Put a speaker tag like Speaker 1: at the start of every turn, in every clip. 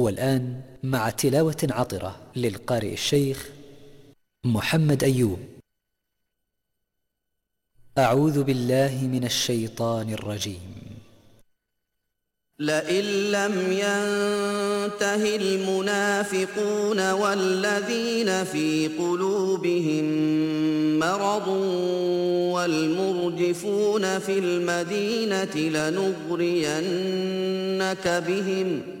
Speaker 1: والآن مع تلاوة عطرة للقارئ الشيخ محمد أيوب. أعوذ بالله من الشيطان الرجيم.
Speaker 2: لئن لم ينته المنافقون والذين في قلوبهم مرض والمرجفون في المدينة لنغرينك بهم ۖ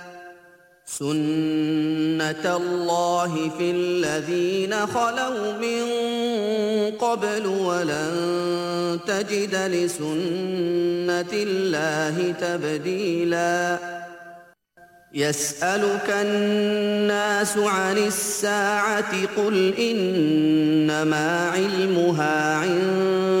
Speaker 2: سنت اللہ فی الذین خلو من قبل ولن تجد لسنت اللہ تبدیلا يسألك الناس عن الساعة قل إنما علمها عند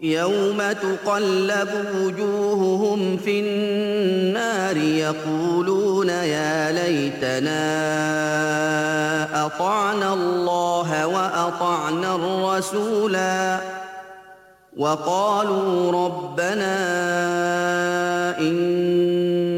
Speaker 2: يوم تقلب وجوههم في النار يقولون يا ليتنا أطعنا الله وأطعنا الرسولا وقالوا ربنا إن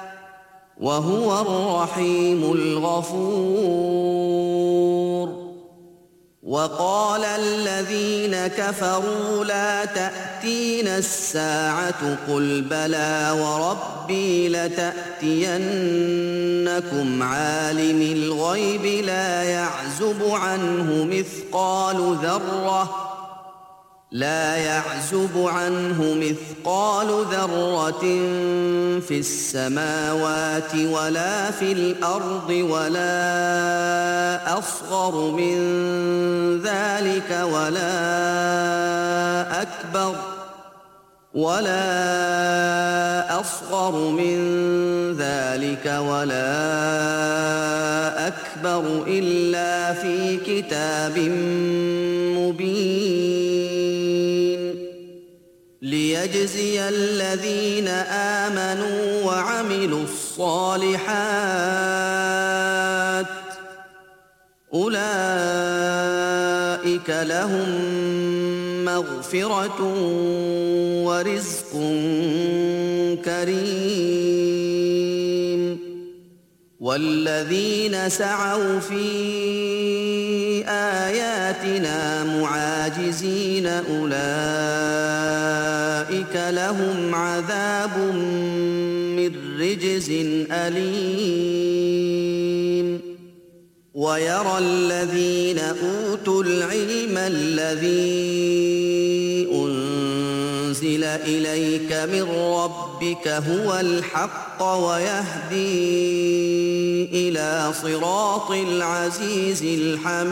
Speaker 2: وَهُوَ الرَّحِيمُ الْغَفُورُ. وقال الذين كفروا لا تأتين الساعة قل بلى وربي لتأتينكم عالم الغيب لا يعزب عنه مثقال ذرة لا يعزب عنه مثقال ذرة في السماوات ولا في الأرض ولا أصغر من ذلك ولا أكبر ولا أصغر من ذلك ولا أكبر إلا في كتاب مبين لِيَجْزِيَ الَّذِينَ آمَنُوا وَعَمِلُوا الصَّالِحَاتِ أُولَئِكَ لَهُم مَّغْفِرَةٌ وَرِزْقٌ كَرِيمٌ والذین سعوا فی آیاتنا معاجزین اولئیک لهم عذاب من رجز علیم. وَيَرَى الَّذِينَ أُوتُوا الْعِلْمَ الَّذِينَ أنزل إليك من ربك هو الحق ويهدي إلى صراط العزيز الحميد.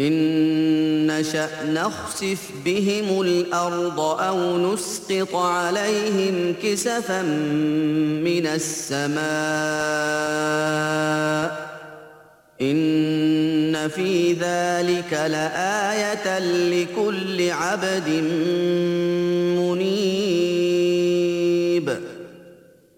Speaker 2: إن نشأ نخسف بهم الأرض أو نسقط عليهم كسفا من السماء إن في ذلك لآية لكل عبد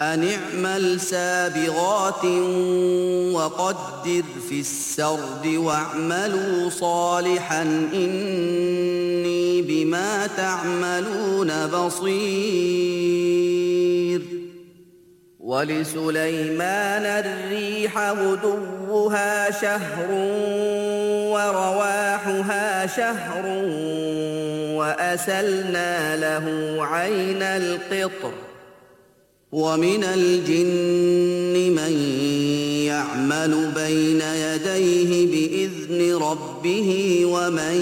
Speaker 2: ان اعمل سابغات وقدر في السرد واعملوا صالحا اني بما تعملون بصير ولسليمان الريح غدوها شهر ورواحها شهر وأسلنا له عين القطر ومن الجن من يعمل بين يديه بإذن ربه ومن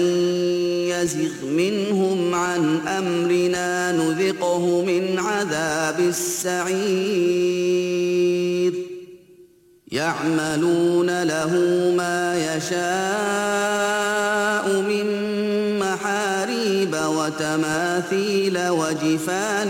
Speaker 2: يزغ منهم عن أمرنا نذقه من عذاب السعير. يعملون له ما يشاء من محاريب وتماثيل وجفان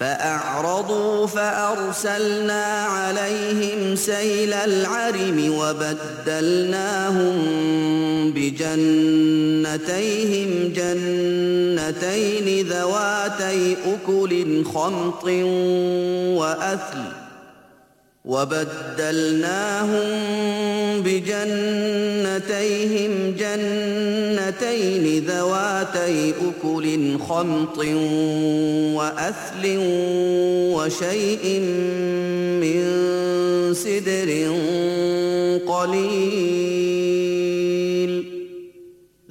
Speaker 2: فأعرضوا فأرسلنا عليهم سيل العرم وبدلناهم بجنتيهم جنتين ذواتي أكل خمط وأثل وبدلناهم بجنتيهم جنتين ذواتي أكل خمط وأثل وشيء من سدر قليل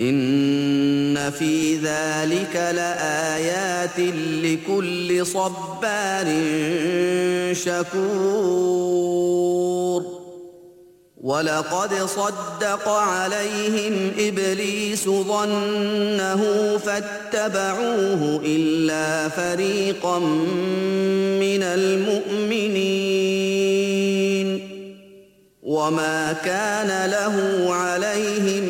Speaker 2: إن فی ذلك لآیات لكل صبار شکور ولقد صدق عليهم ابلیس ظنه فاتبعوه إلا فریقا من المؤمنین وما كان له عليهم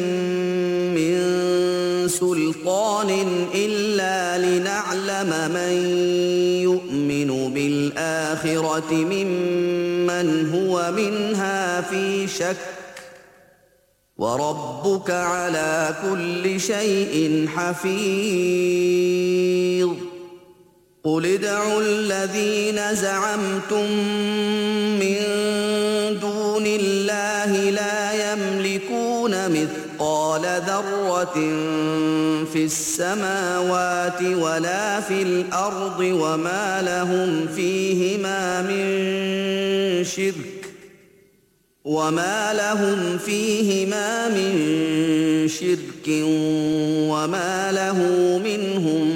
Speaker 2: سلطان إلا لنعلم من يؤمن بالآخرة ممن هو منها في شك وربك على كل شيء حفيظ. قل ادعوا الذين زعمتم من دون الله لا يملكون مثل ذرة في السماوات ولا في الأرض وما لهم فيهما من شرك وما لهم فيهما من شرك وما له منهم